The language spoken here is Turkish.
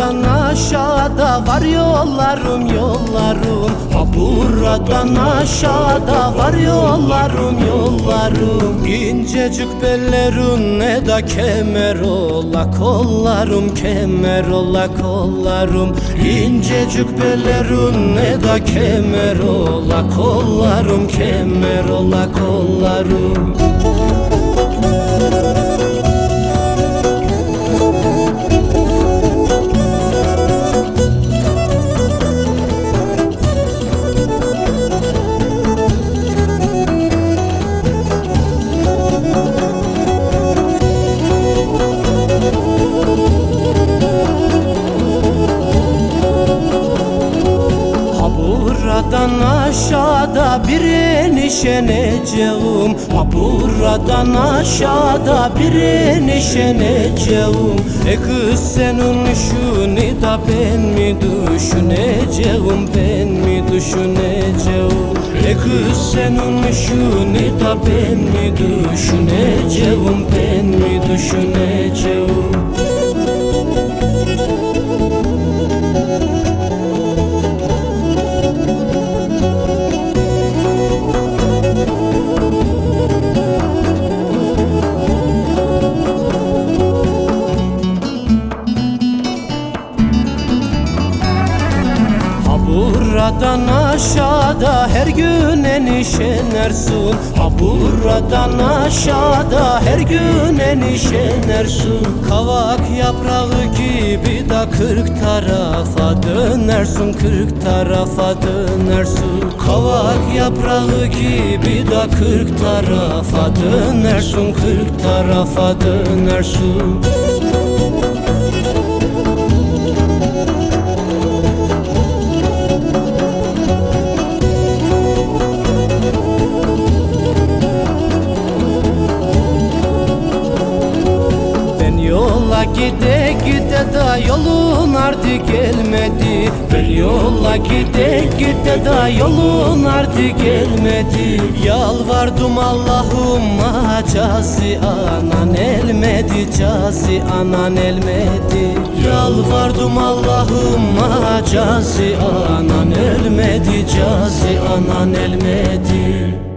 buradan aşağıda var yollarım yollarım. Ha buradan aşağıda var yollarım yollarım. İncecik bellerin ne da kemer ola kollarım kemer ola kollarım. İncecik bellerin ne da kemer ola kollarım kemer ola kollarım buradan aşağıda bir enişeneceğim. Ha buradan aşağıda bir enişeneceğim. E kız senin şunu da ben mi düşüneceğim? Ben mi düşüneceğim? E kız senin şunu da ben mi düşüneceğim? Ben mi düşüneceğim buradan aşağıda her gün enişenersin Ha buradan aşağıda her gün enişenersin Kavak yaprağı gibi da kırk tarafa dönersin Kırk tarafa dönersin Kavak yaprağı gibi da kırk tarafa dönersin Kırk tarafa dönersin Ben yola gide gide da yolun ardı gelmedi. Ben yola gide gide da yolun ardı gelmedi. Yalvardım Allah'ım cazi anan elmedi cazi anan elmedi. Yalvardım Allah'ım cazi anan elmedi cazi anan elmedi